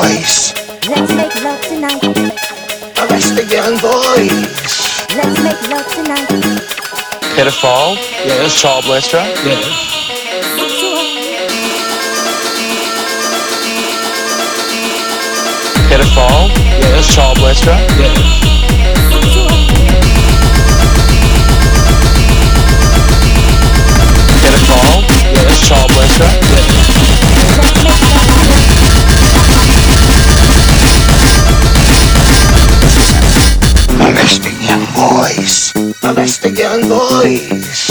boys. Let's make love tonight. Arrest the young boys. Let's make love tonight. Pedophile? Yes. Child molester? Yes. Pedophile? Yes. Child molester? Yes. boys, Mexican boys.